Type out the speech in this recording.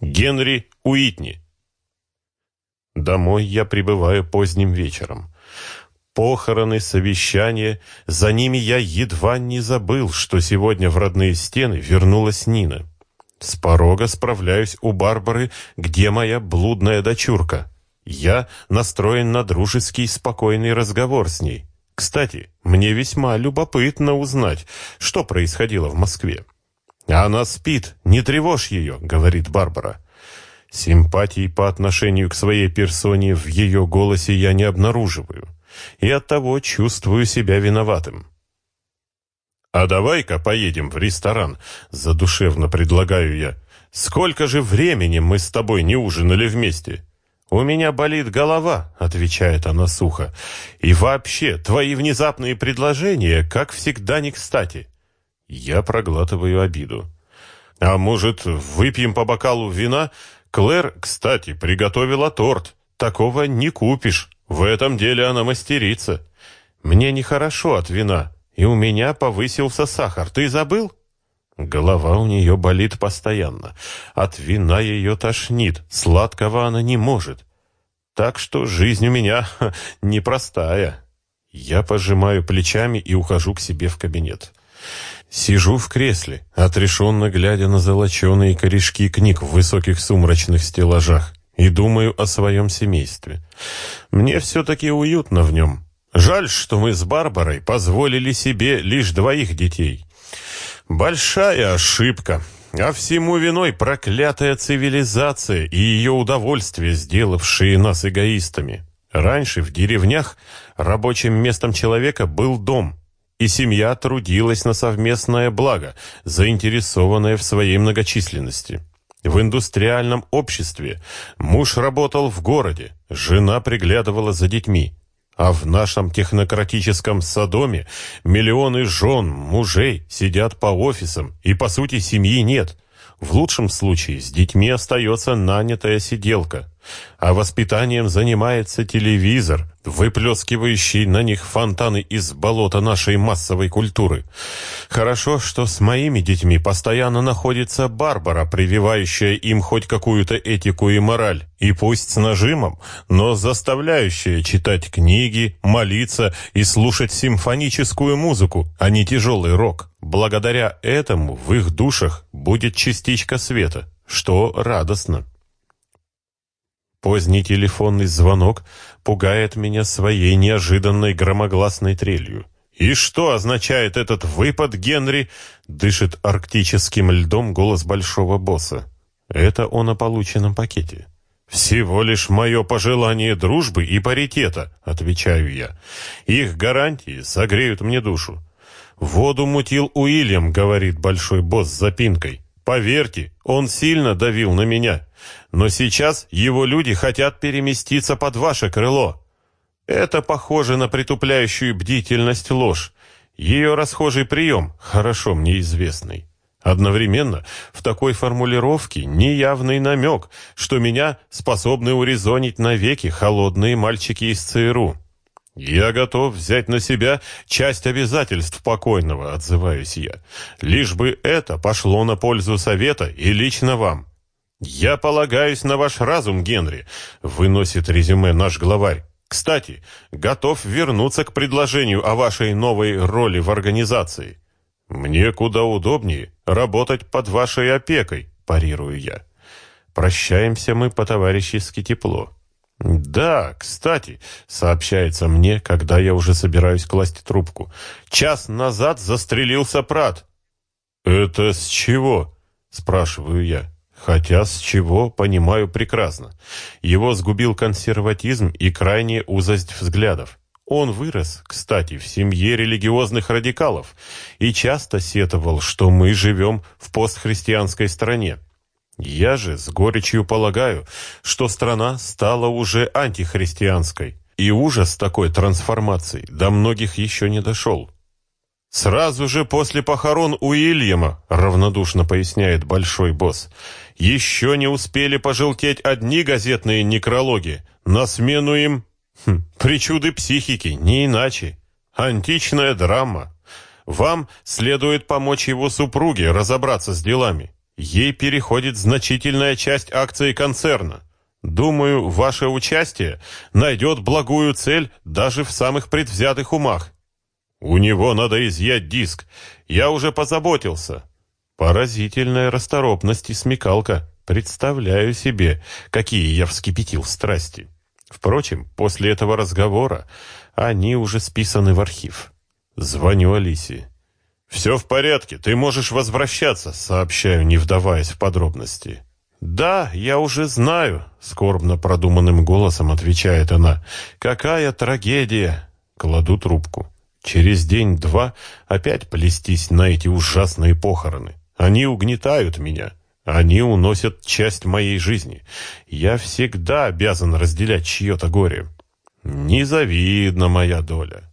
Генри Уитни. Домой я прибываю поздним вечером. Похороны, совещания, за ними я едва не забыл, что сегодня в родные стены вернулась Нина. С порога справляюсь у Барбары, где моя блудная дочурка. Я настроен на дружеский спокойный разговор с ней. Кстати, мне весьма любопытно узнать, что происходило в Москве. «Она спит, не тревожь ее», — говорит Барбара. Симпатии по отношению к своей персоне в ее голосе я не обнаруживаю, и оттого чувствую себя виноватым. «А давай-ка поедем в ресторан», — задушевно предлагаю я. «Сколько же времени мы с тобой не ужинали вместе?» «У меня болит голова», — отвечает она сухо. «И вообще, твои внезапные предложения, как всегда, не кстати». Я проглатываю обиду. «А может, выпьем по бокалу вина? Клэр, кстати, приготовила торт. Такого не купишь. В этом деле она мастерица. Мне нехорошо от вина, и у меня повысился сахар. Ты забыл?» Голова у нее болит постоянно. От вина ее тошнит, сладкого она не может. Так что жизнь у меня непростая. Я пожимаю плечами и ухожу к себе в кабинет. Сижу в кресле, отрешенно глядя на золоченые корешки книг в высоких сумрачных стеллажах и думаю о своем семействе. Мне все-таки уютно в нем. Жаль, что мы с Барбарой позволили себе лишь двоих детей. Большая ошибка, а всему виной проклятая цивилизация и ее удовольствие, сделавшие нас эгоистами. Раньше в деревнях рабочим местом человека был дом, и семья трудилась на совместное благо, заинтересованная в своей многочисленности. В индустриальном обществе муж работал в городе, жена приглядывала за детьми, а в нашем технократическом Содоме миллионы жен, мужей сидят по офисам, и по сути семьи нет. В лучшем случае с детьми остается нанятая сиделка а воспитанием занимается телевизор, выплескивающий на них фонтаны из болота нашей массовой культуры. Хорошо, что с моими детьми постоянно находится Барбара, прививающая им хоть какую-то этику и мораль, и пусть с нажимом, но заставляющая читать книги, молиться и слушать симфоническую музыку, а не тяжелый рок. Благодаря этому в их душах будет частичка света, что радостно. Поздний телефонный звонок пугает меня своей неожиданной громогласной трелью. «И что означает этот выпад, Генри?» — дышит арктическим льдом голос большого босса. Это он о полученном пакете. «Всего лишь мое пожелание дружбы и паритета», — отвечаю я. «Их гарантии согреют мне душу». «Воду мутил Уильям», — говорит большой босс с запинкой. Поверьте, он сильно давил на меня. Но сейчас его люди хотят переместиться под ваше крыло. Это похоже на притупляющую бдительность ложь. Ее расхожий прием, хорошо мне известный. Одновременно в такой формулировке неявный намек, что меня способны урезонить навеки холодные мальчики из ЦРУ. «Я готов взять на себя часть обязательств покойного», — отзываюсь я. «Лишь бы это пошло на пользу совета и лично вам». «Я полагаюсь на ваш разум, Генри», — выносит резюме наш главарь. «Кстати, готов вернуться к предложению о вашей новой роли в организации». «Мне куда удобнее работать под вашей опекой», — парирую я. Прощаемся мы по-товарищески тепло. «Да, кстати», — сообщается мне, когда я уже собираюсь класть трубку. «Час назад застрелился Прат». «Это с чего?» — спрашиваю я. Хотя с чего, понимаю прекрасно. Его сгубил консерватизм и крайняя узость взглядов. Он вырос, кстати, в семье религиозных радикалов и часто сетовал, что мы живем в постхристианской стране. Я же с горечью полагаю, что страна стала уже антихристианской, и ужас такой трансформации до многих еще не дошел. «Сразу же после похорон Уильяма», — равнодушно поясняет большой босс, «еще не успели пожелтеть одни газетные некрологи, на смену им хм, причуды психики, не иначе. Античная драма. Вам следует помочь его супруге разобраться с делами. Ей переходит значительная часть акций концерна. Думаю, ваше участие найдет благую цель даже в самых предвзятых умах. У него надо изъять диск. Я уже позаботился. Поразительная расторопность и смекалка. Представляю себе, какие я вскипятил страсти. Впрочем, после этого разговора они уже списаны в архив. Звоню Алисе. «Все в порядке, ты можешь возвращаться», — сообщаю, не вдаваясь в подробности. «Да, я уже знаю», — скорбно продуманным голосом отвечает она. «Какая трагедия!» Кладу трубку. Через день-два опять плестись на эти ужасные похороны. Они угнетают меня. Они уносят часть моей жизни. Я всегда обязан разделять чье-то горе. Незавидна моя доля.